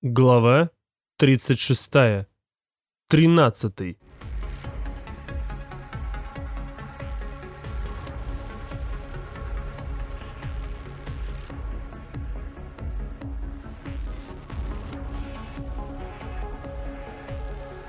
Глава 36. 13.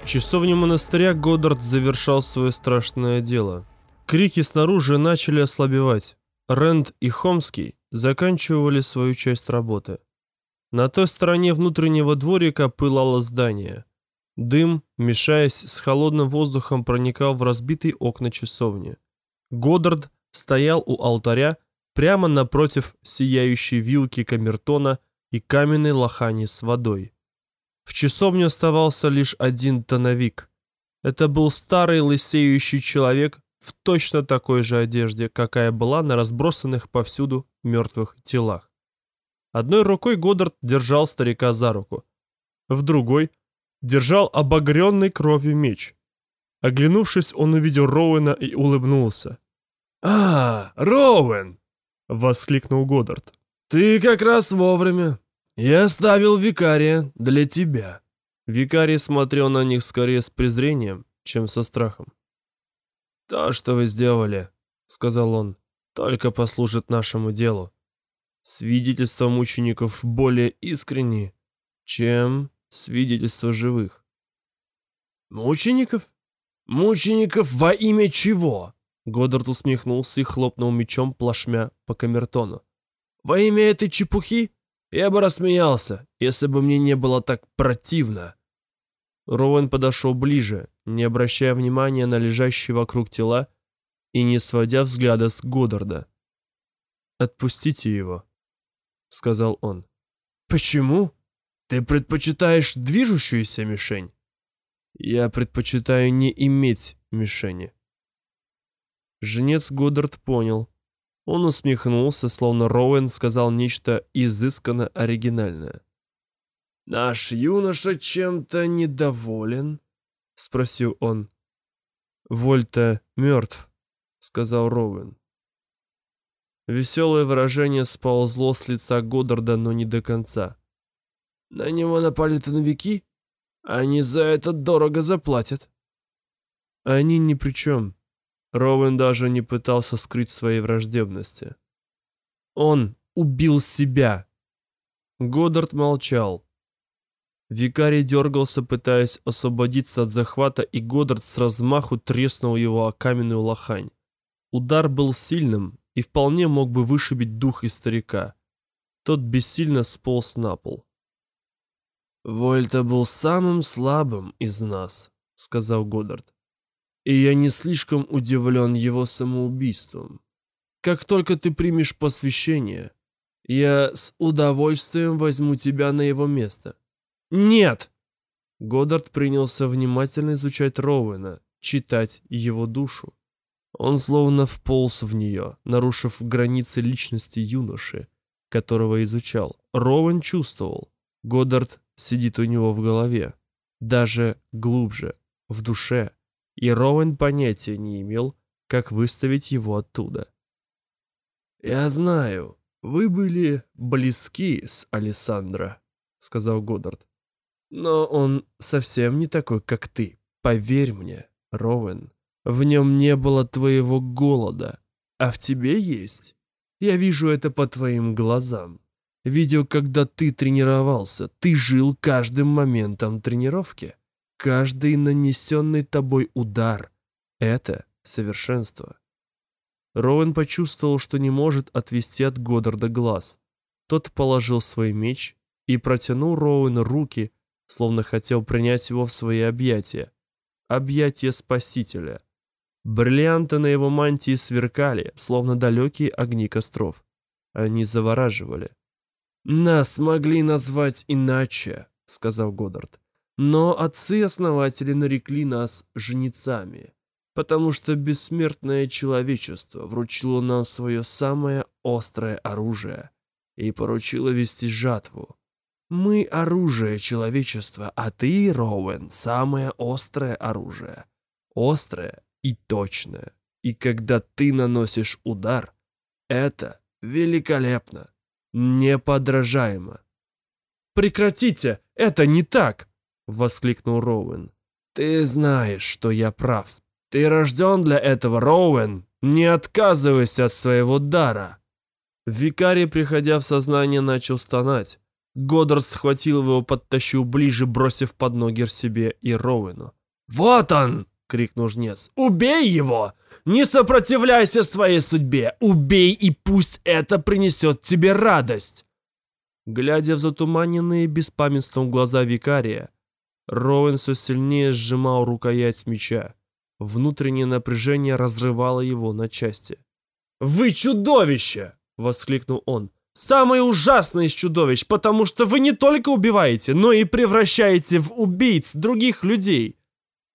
В часовне монастыря Годдард завершал свое страшное дело. Крики снаружи начали ослабевать. Рэнд и Хомский заканчивали свою часть работы. На той стороне внутреннего дворика пылало здание. Дым, мешаясь с холодным воздухом, проникал в разбитые окна часовни. Годдард стоял у алтаря прямо напротив сияющей вилки камертона и каменной лохани с водой. В часовне оставался лишь один тоновик. Это был старый лысеющий человек в точно такой же одежде, какая была на разбросанных повсюду мертвых телах. Одной рукой Годдард держал старика за руку. В другой держал обогренный кровью меч. Оглянувшись, он увидел Роуэна и улыбнулся. «А, Роуэн!» — воскликнул Годдард. «Ты как раз вовремя. Я оставил викария для тебя». Викарий смотрел на них скорее с презрением, чем со страхом. «То, что вы сделали, — сказал он, — только послужит нашему делу. Свидетельства мучеников более искренни, чем свидетельства живых. Мучеников? Мучеников во имя чего? Годдард усмехнулся и хлопнул мечом плашмя по камертону. Во имя этой чепухи? Я бы рассмеялся, если бы мне не было так противно. Роуэн подошел ближе, не обращая внимания на лежащие вокруг тела и не сводя взгляда с Годдарда. «Отпустите его», — сказал он. «Почему? Ты предпочитаешь движущуюся мишень?» «Я предпочитаю не иметь мишени». Жнец Годдард понял. Он усмехнулся, словно Роуэн сказал нечто изысканно оригинальное. «Наш юноша чем-то недоволен?» — спросил он. «Вольта мертв», — сказал Роуэн. Веселое выражение сползло с лица Годдарда, но не до конца. «На него напали тоновики? Они за это дорого заплатят». «Они ни при чем». Роуэн даже не пытался скрыть своей враждебности. «Он убил себя!» Годдард молчал. Викарий дергался, пытаясь освободиться от захвата, и Годдард с размаху треснул его о каменную лохань. Удар был сильным, и вполне мог бы вышибить дух из старика. Тот бессильно сполз на пол. «Вольта был самым слабым из нас», — сказал Годдард. «И я не слишком удивлен его самоубийством. Как только ты примешь посвящение, я с удовольствием возьму тебя на его место». «Нет!» Годдард принялся внимательно изучать Роуэна, читать его душу. Он словно вполз в нее, нарушив границы личности юноши, которого изучал. Роуэн чувствовал. Годдард сидит у него в голове. Даже глубже, в душе. И Роуэн понятия не имел, как выставить его оттуда. «Я знаю, вы были близки с Алессандро», — сказал Годдард. «Но он совсем не такой, как ты. Поверь мне, Роуэн». В нем не было твоего голода, а в тебе есть. Я вижу это по твоим глазам. Видел, когда ты тренировался, ты жил каждым моментом тренировки. Каждый нанесенный тобой удар — это совершенство. Роуэн почувствовал, что не может отвести от Годдарда глаз. Тот положил свой меч и протянул Роуэну руки, словно хотел принять его в свои объятия. Объятия Спасителя — Бриллианты на его мантии сверкали, словно далекие огни костров. Они завораживали. «Нас могли назвать иначе», — сказал Годдард. «Но отцы-основатели нарекли нас жнецами, потому что бессмертное человечество вручило нам свое самое острое оружие и поручило вести жатву. Мы оружие человечества, а ты, Роуэн, самое острое оружие. Острое и точное. И когда ты наносишь удар, это великолепно, неподражаемо. «Прекратите! Это не так!» — воскликнул Роуэн. «Ты знаешь, что я прав. Ты рожден для этого, Роуэн. Не отказывайся от своего дара!» Викарий, приходя в сознание, начал стонать. Годдард схватил его, подтащил ближе, бросив под ноги себе и Роуэну. «Вот он!» — крикнул жнец. «Убей его! Не сопротивляйся своей судьбе! Убей, и пусть это принесет тебе радость!» Глядя в затуманенные беспамятством глаза викария, Роуэн все сильнее сжимал рукоять меча. Внутреннее напряжение разрывало его на части. «Вы чудовище!» — воскликнул он. «Самое ужасное из чудовищ, потому что вы не только убиваете, но и превращаете в убийц других людей!»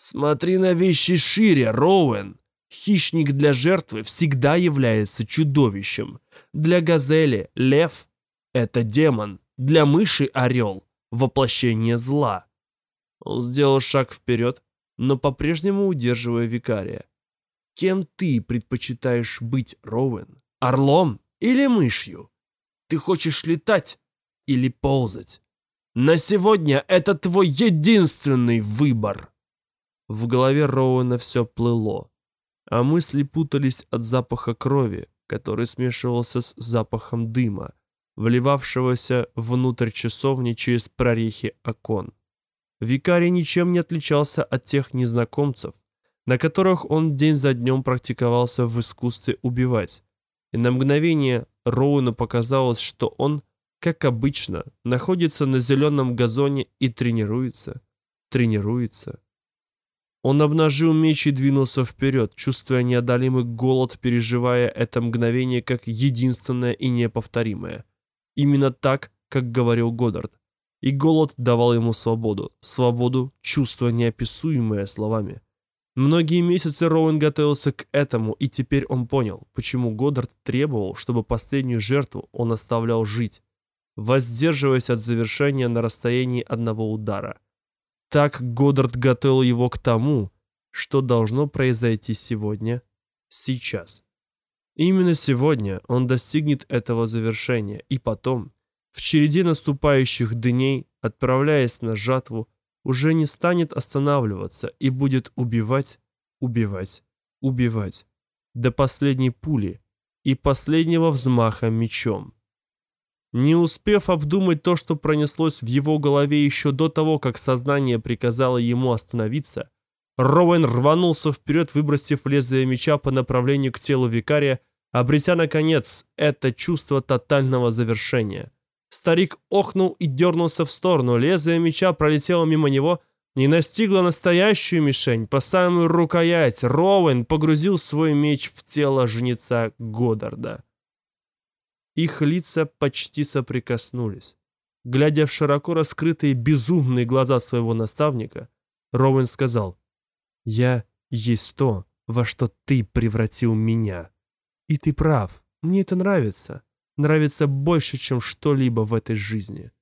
«Смотри на вещи шире, Роуэн!» Хищник для жертвы всегда является чудовищем. Для газели – лев – это демон. Для мыши – орел – воплощение зла. Он сделал шаг вперед, но по-прежнему удерживая викария. Кем ты предпочитаешь быть, Роуэн? Орлом или мышью? Ты хочешь летать или ползать? На сегодня это твой единственный выбор. В голове Роуэна все плыло а мысли путались от запаха крови, который смешивался с запахом дыма, вливавшегося внутрь часовни через прорехи окон. Викарий ничем не отличался от тех незнакомцев, на которых он день за днем практиковался в искусстве убивать. И на мгновение Роуну показалось, что он, как обычно, находится на зеленом газоне и тренируется, тренируется, он обнажил меч и двинулся вперед, чувствуя неодолимый голод, переживая это мгновение как единственное и неповторимое. Именно так, как говорил Годдард. И голод давал ему свободу. Свободу, чувство неописуемое словами. Многие месяцы Роуэн готовился к этому, и теперь он понял, почему Годдард требовал, чтобы последнюю жертву он оставлял жить, воздерживаясь от завершения на расстоянии одного удара – так Годдард готовил его к тому, что должно произойти сегодня, сейчас. Именно сегодня он достигнет этого завершения, и потом, в череде наступающих дней, отправляясь на жатву, уже не станет останавливаться и будет убивать, убивать, убивать до последней пули и последнего взмаха мечом. Не успев обдумать то, что пронеслось в его голове еще до того, как сознание приказало ему остановиться, Роуэн рванулся вперед, выбросив лезвие меча по направлению к телу викария, обретя, наконец, это чувство тотального завершения. Старик охнул и дернулся в сторону, лезвие меча пролетело мимо него и настигло настоящую мишень по самую рукоять. Роуэн погрузил свой меч в тело жнеца Годдарда. Их лица почти соприкоснулись. Глядя в широко раскрытые безумные глаза своего наставника, Роуэн сказал, «Я есть то, во что ты превратил меня. И ты прав, мне это нравится. Нравится больше, чем что-либо в этой жизни».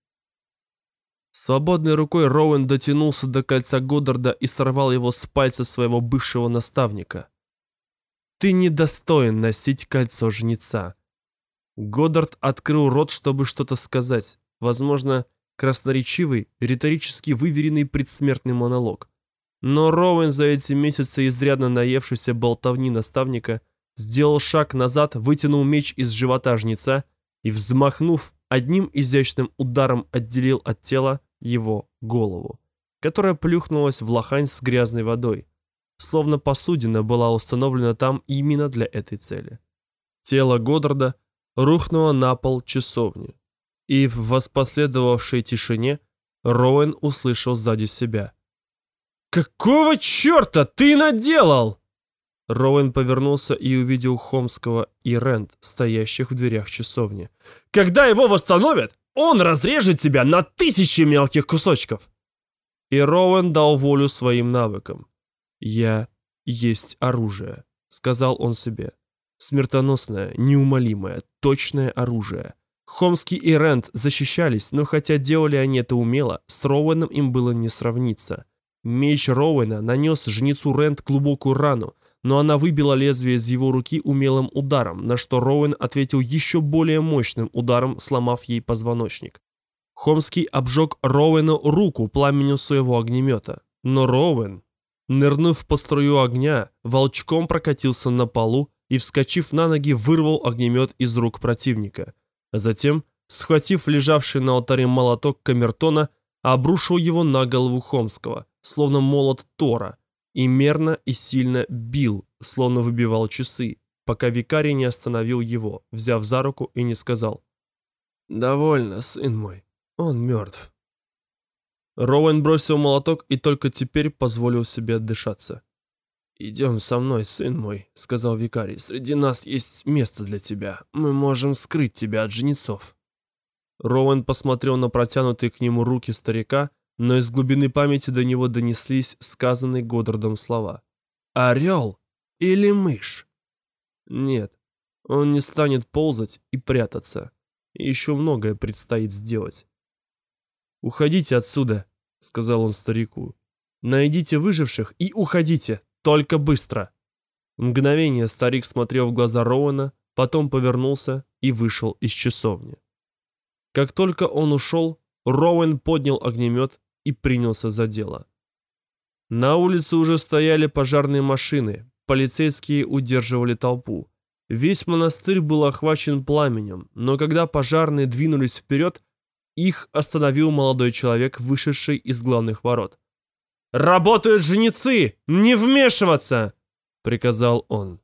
Свободной рукой Роуэн дотянулся до кольца Годдарда и сорвал его с пальца своего бывшего наставника. «Ты недостоин носить кольцо жнеца», Годдард открыл рот, чтобы что-то сказать. Возможно, красноречивый, риторически выверенный предсмертный монолог. Но Роуэн за эти месяцы изрядно наевшийся болтовни наставника сделал шаг назад, вытянул меч из живота жнеца и, взмахнув, одним изящным ударом отделил от тела его голову, которая плюхнулась в лохань с грязной водой, словно посудина была установлена там именно для этой цели. Тело Годдарда – рухнула на пол часовни. И в воспоследовавшей тишине Роуэн услышал сзади себя. «Какого черта ты наделал?» Роуэн повернулся и увидел Хомского и Рент, стоящих в дверях часовни. «Когда его восстановят, он разрежет тебя на тысячи мелких кусочков!» И Роуэн дал волю своим навыкам. «Я есть оружие», — сказал он себе. Смертоносное, неумолимое, точное оружие. Хомский и Рент защищались, но хотя делали они это умело, с Роуэном им было не сравниться. Меч Роуэна нанес жнецу Рент глубокую рану, но она выбила лезвие из его руки умелым ударом, на что Роуэн ответил еще более мощным ударом, сломав ей позвоночник. Хомский обжег Роуэну руку пламенем своего огнемета. Но Роуэн, нырнув по струю огня, волчком прокатился на полу и, вскочив на ноги, вырвал огнемет из рук противника. Затем, схватив лежавший на алтаре молоток камертона, обрушил его на голову Хомского, словно молот Тора, и мерно и сильно бил, словно выбивал часы, пока викарий не остановил его, взяв за руку и не сказал «Довольно, сын мой, он мертв». Роуэн бросил молоток и только теперь позволил себе отдышаться. «Идем со мной, сын мой», — сказал викарий. «Среди нас есть место для тебя. Мы можем скрыть тебя от жнецов». Роуэн посмотрел на протянутые к нему руки старика, но из глубины памяти до него донеслись сказанные Годдардом слова. «Орел или мышь?» «Нет, он не станет ползать и прятаться. Еще многое предстоит сделать». «Уходите отсюда», — сказал он старику. «Найдите выживших и уходите, только быстро». Мгновение старик смотрел в глаза Роуэна, потом повернулся и вышел из часовни. Как только он ушел, Роуэн поднял огнемет и принялся за дело. На улице уже стояли пожарные машины, полицейские удерживали толпу. Весь монастырь был охвачен пламенем, но когда пожарные двинулись вперед, их остановил молодой человек, вышедший из главных ворот. «Работают жнецы! Не вмешиваться!» — приказал он.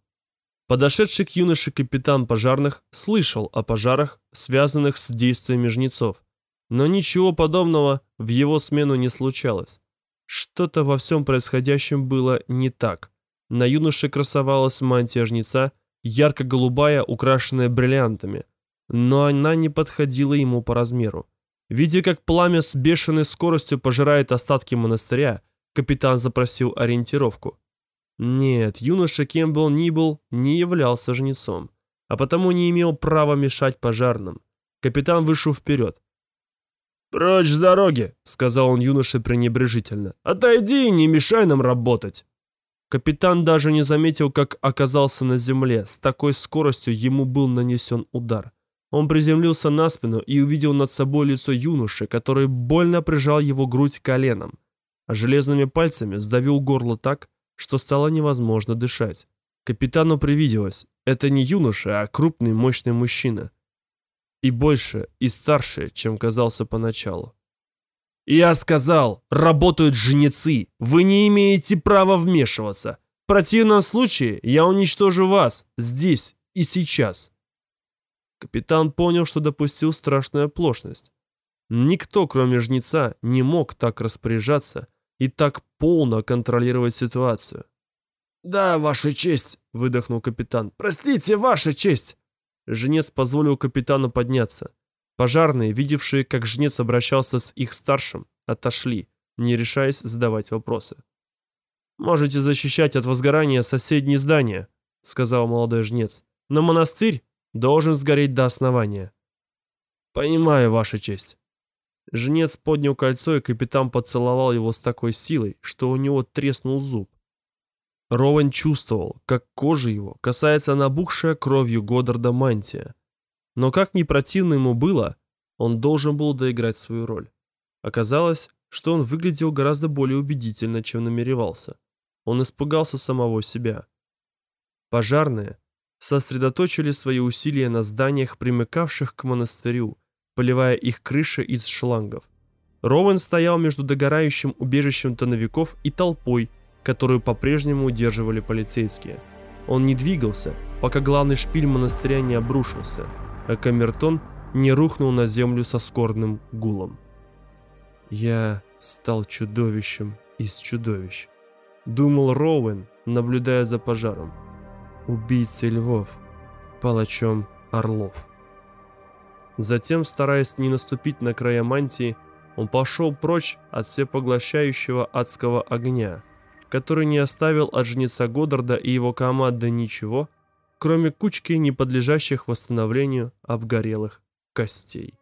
Подошедший к юноше капитан пожарных слышал о пожарах, связанных с действиями жнецов, но ничего подобного в его смену не случалось. Что-то во всем происходящем было не так. На юноше красовалась мантия жнеца, ярко-голубая, украшенная бриллиантами, но она не подходила ему по размеру. Видя, как пламя с бешеной скоростью пожирает остатки монастыря, капитан запросил ориентировку. Нет, юноша, кем бы он ни был, не являлся жнецом, а потому не имел права мешать пожарным. Капитан вышел вперед. «Прочь с дороги!» — сказал он юноше пренебрежительно. «Отойди и не мешай нам работать!» Капитан даже не заметил, как оказался на земле. С такой скоростью ему был нанесен удар. Он приземлился на спину и увидел над собой лицо юноши, который больно прижал его грудь коленом, железными пальцами сдавил горло так, что стало невозможно дышать. Капитану привиделось, это не юноша, а крупный мощный мужчина. И больше, и старше, чем казался поначалу. «Я сказал, работают жнецы, вы не имеете права вмешиваться. В противном случае я уничтожу вас здесь и сейчас». Капитан понял, что допустил страшную оплошность. Никто, кроме жнеца, не мог так распоряжаться и так полно контролировать ситуацию. «Да, ваша честь», — выдохнул капитан. «Простите, ваша честь!» Жнец позволил капитану подняться. Пожарные, видевшие, как жнец обращался с их старшим, отошли, не решаясь задавать вопросы. «Можете защищать от возгорания соседние здания», — сказал молодой жнец. «Но монастырь должен сгореть до основания». «Понимаю, ваша честь». Жнец поднял кольцо, и капитан поцеловал его с такой силой, что у него треснул зуб. Роуэн чувствовал, как кожа его касается набухшая кровью Годдарда мантия. Но как ни противно ему было, он должен был доиграть свою роль. Оказалось, что он выглядел гораздо более убедительно, чем намеревался. Он испугался самого себя. Пожарные сосредоточили свои усилия на зданиях, примыкавших к монастырю, поливая их крыши из шлангов. Роуэн стоял между догорающим убежищем тоновиков и толпой, которую по-прежнему удерживали полицейские. Он не двигался, пока главный шпиль монастыря не обрушился, а камертон не рухнул на землю со скорбным гулом. «Я стал чудовищем из чудовищ», — думал Роуэн, наблюдая за пожаром. «Убийцей львов, палачом орлов». Затем, стараясь не наступить на края мантии, он пошел прочь от всепоглощающего адского огня, который не оставил от жнеца Годдарда и его команды ничего, кроме кучки неподлежащих восстановлению обгорелых костей.